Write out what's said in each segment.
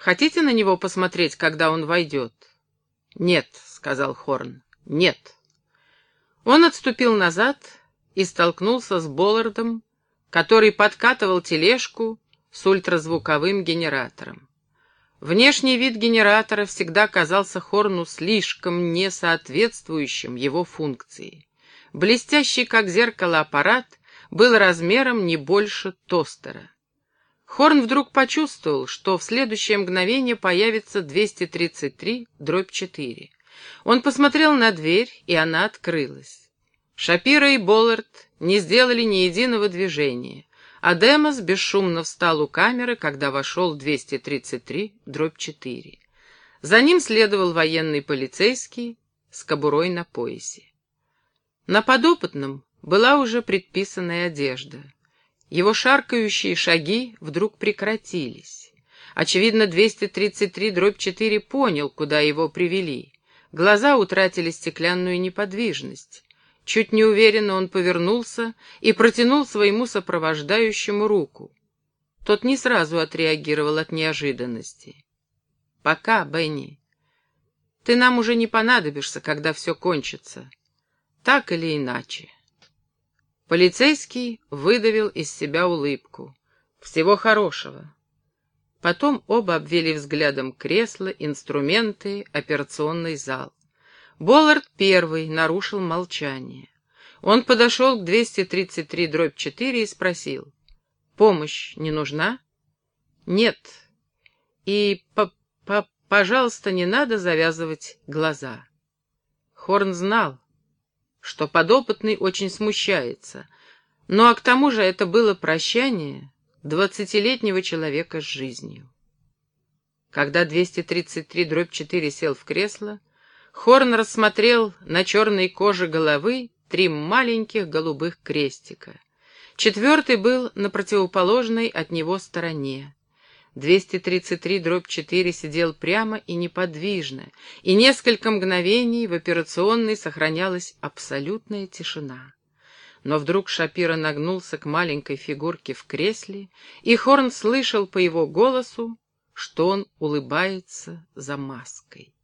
Хотите на него посмотреть, когда он войдет?» «Нет», — сказал Хорн, — «нет». Он отступил назад и столкнулся с Боллардом, который подкатывал тележку с ультразвуковым генератором. Внешний вид генератора всегда казался Хорну слишком несоответствующим его функции. Блестящий, как зеркало, аппарат был размером не больше тостера. Хорн вдруг почувствовал, что в следующее мгновение появится 233 дробь 4. Он посмотрел на дверь, и она открылась. Шапира и Боллард не сделали ни единого движения. А Демос бесшумно встал у камеры, когда вошел 233, дробь 4. За ним следовал военный полицейский с кобурой на поясе. На подопытном была уже предписанная одежда. Его шаркающие шаги вдруг прекратились. Очевидно, 233 дробь 4 понял, куда его привели. Глаза утратили стеклянную неподвижность. Чуть неуверенно он повернулся и протянул своему сопровождающему руку. Тот не сразу отреагировал от неожиданности. «Пока, Бенни. Ты нам уже не понадобишься, когда все кончится. Так или иначе». Полицейский выдавил из себя улыбку. «Всего хорошего». Потом оба обвели взглядом кресла, инструменты, операционный зал. Боллард первый нарушил молчание. Он подошел к 233 дробь 4 и спросил. «Помощь не нужна?» «Нет. И, по -по пожалуйста, не надо завязывать глаза». Хорн знал, что подопытный очень смущается, ну а к тому же это было прощание двадцатилетнего человека с жизнью. Когда 233 дробь 4 сел в кресло, Хорн рассмотрел на черной коже головы три маленьких голубых крестика. Четвертый был на противоположной от него стороне. 233 дробь 4 сидел прямо и неподвижно, и несколько мгновений в операционной сохранялась абсолютная тишина. Но вдруг Шапира нагнулся к маленькой фигурке в кресле, и Хорн слышал по его голосу, что он улыбается за маской.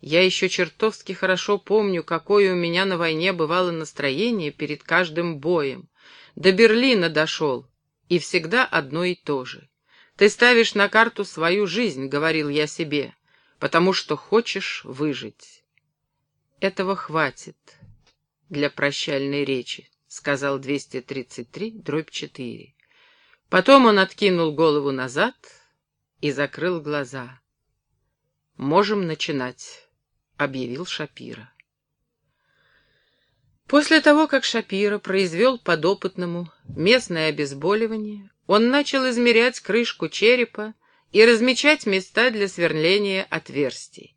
Я еще чертовски хорошо помню, какое у меня на войне бывало настроение перед каждым боем. До Берлина дошел, и всегда одно и то же. Ты ставишь на карту свою жизнь, — говорил я себе, — потому что хочешь выжить. Этого хватит для прощальной речи, — сказал 233, дробь 4. Потом он откинул голову назад и закрыл глаза. «Можем начинать». — объявил Шапира. После того, как Шапира произвел подопытному местное обезболивание, он начал измерять крышку черепа и размечать места для сверления отверстий.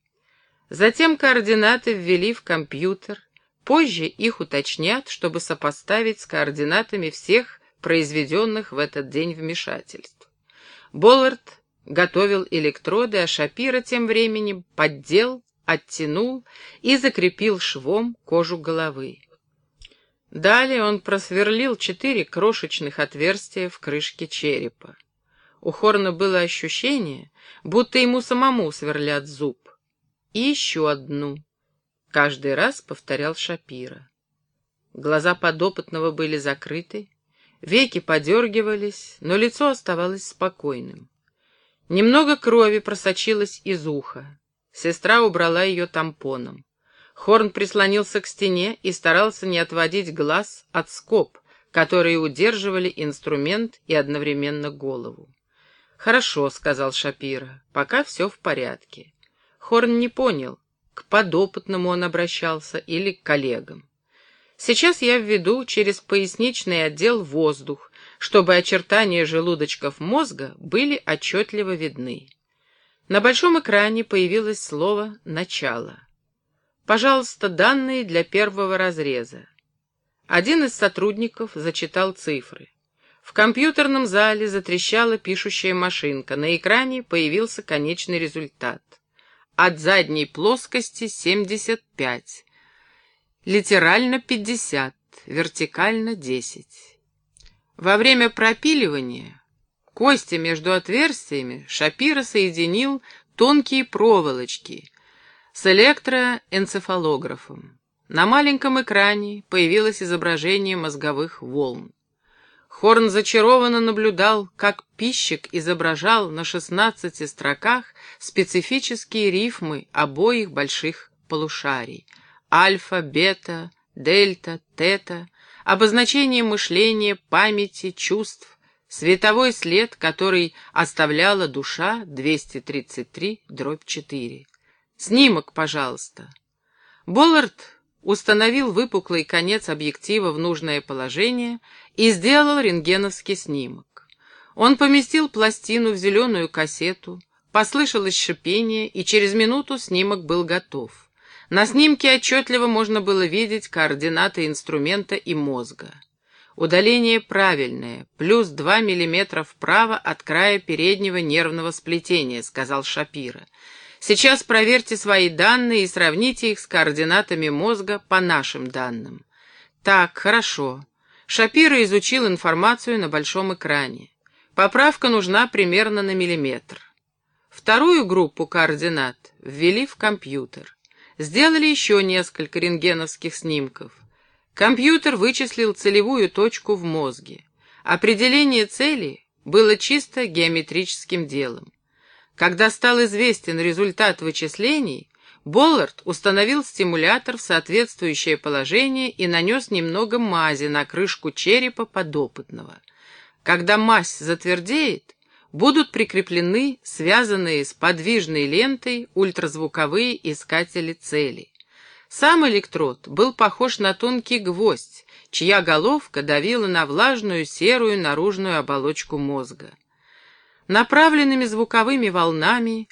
Затем координаты ввели в компьютер, позже их уточнят, чтобы сопоставить с координатами всех произведенных в этот день вмешательств. Боллард готовил электроды, а Шапира тем временем поддел оттянул и закрепил швом кожу головы. Далее он просверлил четыре крошечных отверстия в крышке черепа. У Хорна было ощущение, будто ему самому сверлят зуб. И еще одну. Каждый раз повторял Шапира. Глаза подопытного были закрыты, веки подергивались, но лицо оставалось спокойным. Немного крови просочилось из уха. Сестра убрала ее тампоном. Хорн прислонился к стене и старался не отводить глаз от скоб, которые удерживали инструмент и одновременно голову. «Хорошо», — сказал Шапира, — «пока все в порядке». Хорн не понял, к подопытному он обращался или к коллегам. Сейчас я введу через поясничный отдел воздух, чтобы очертания желудочков мозга были отчетливо видны. На большом экране появилось слово «начало». Пожалуйста, данные для первого разреза. Один из сотрудников зачитал цифры. В компьютерном зале затрещала пишущая машинка. На экране появился конечный результат. От задней плоскости 75. Литерально 50. Вертикально 10. Во время пропиливания кости между отверстиями Шапира соединил тонкие проволочки с электроэнцефалографом. На маленьком экране появилось изображение мозговых волн. Хорн зачарованно наблюдал, как пищик изображал на шестнадцати строках специфические рифмы обоих больших полушарий — альфа, бета, дельта, тета, обозначение мышления, памяти, чувств, световой след, который оставляла душа 233, дробь 4. Снимок, пожалуйста. Боллард установил выпуклый конец объектива в нужное положение и сделал рентгеновский снимок. Он поместил пластину в зеленую кассету, послышалось шипение, и через минуту снимок был готов. На снимке отчетливо можно было видеть координаты инструмента и мозга. Удаление правильное, плюс 2 мм вправо от края переднего нервного сплетения, сказал Шапира. Сейчас проверьте свои данные и сравните их с координатами мозга по нашим данным. Так, хорошо. Шапира изучил информацию на большом экране. Поправка нужна примерно на миллиметр. Вторую группу координат ввели в компьютер. Сделали еще несколько рентгеновских снимков. Компьютер вычислил целевую точку в мозге. Определение цели было чисто геометрическим делом. Когда стал известен результат вычислений, Боллард установил стимулятор в соответствующее положение и нанес немного мази на крышку черепа подопытного. Когда мазь затвердеет, будут прикреплены связанные с подвижной лентой ультразвуковые искатели целей. Сам электрод был похож на тонкий гвоздь, чья головка давила на влажную серую наружную оболочку мозга. Направленными звуковыми волнами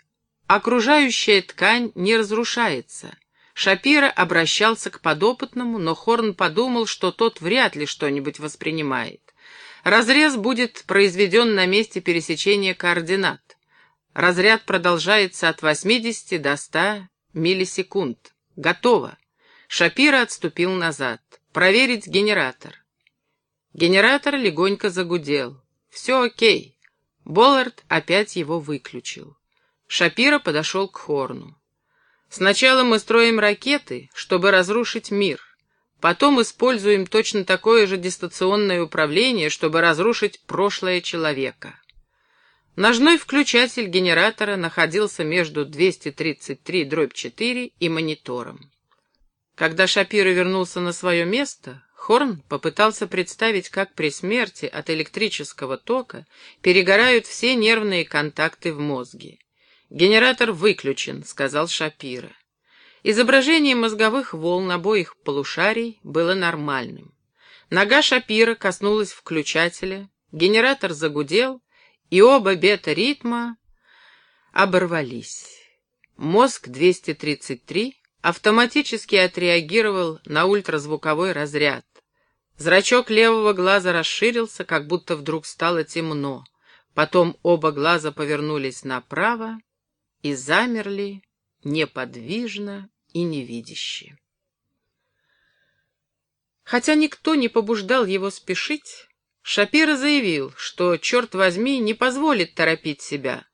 окружающая ткань не разрушается. Шапира обращался к подопытному, но Хорн подумал, что тот вряд ли что-нибудь воспринимает. Разрез будет произведен на месте пересечения координат. Разряд продолжается от 80 до 100 миллисекунд. Готово. Шапира отступил назад. Проверить генератор. Генератор легонько загудел. Все окей. Боллард опять его выключил. Шапира подошел к Хорну. Сначала мы строим ракеты, чтобы разрушить мир. Потом используем точно такое же дистанционное управление, чтобы разрушить прошлое человека. Ножной включатель генератора находился между 233-4 и монитором. Когда Шапира вернулся на свое место, Хорн попытался представить, как при смерти от электрического тока перегорают все нервные контакты в мозге. «Генератор выключен», — сказал Шапира. Изображение мозговых волн обоих полушарий было нормальным. Нога Шапира коснулась включателя, генератор загудел, и оба бета-ритма оборвались. Мозг 233 автоматически отреагировал на ультразвуковой разряд. Зрачок левого глаза расширился, как будто вдруг стало темно. Потом оба глаза повернулись направо и замерли неподвижно и невидящие. Хотя никто не побуждал его спешить, Шапира заявил, что, черт возьми, не позволит торопить себя.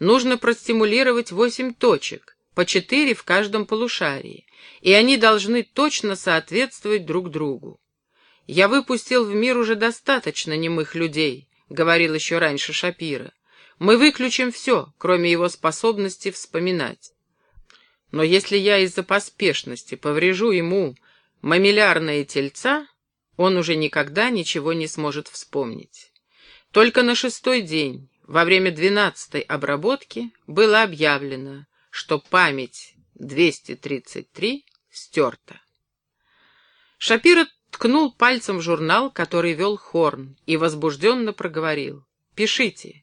Нужно простимулировать восемь точек, по четыре в каждом полушарии, и они должны точно соответствовать друг другу. «Я выпустил в мир уже достаточно немых людей», — говорил еще раньше Шапира. «Мы выключим все, кроме его способности вспоминать. Но если я из-за поспешности поврежу ему мамиллярные тельца, он уже никогда ничего не сможет вспомнить. Только на шестой день, во время двенадцатой обработки, было объявлено, что память 233 стерта. Шапира ткнул пальцем в журнал, который вел Хорн, и возбужденно проговорил. «Пишите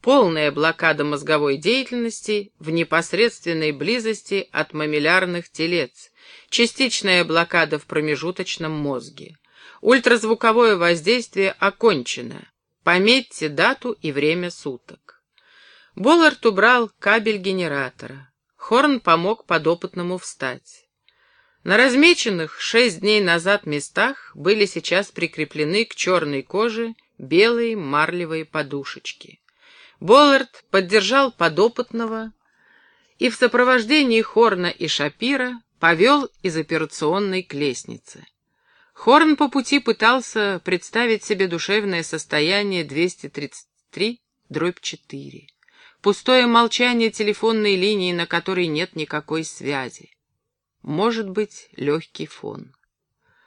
полная блокада мозговой деятельности в непосредственной близости от мамиллярных телец, частичная блокада в промежуточном мозге. Ультразвуковое воздействие окончено. Пометьте дату и время суток. Боллард убрал кабель генератора. Хорн помог подопытному встать. На размеченных шесть дней назад местах были сейчас прикреплены к черной коже белые марлевые подушечки. Боллард поддержал подопытного и в сопровождении Хорна и Шапира повел из операционной к лестнице. Хорн по пути пытался представить себе душевное состояние 233 дробь 4. Пустое молчание телефонной линии, на которой нет никакой связи. Может быть, легкий фон.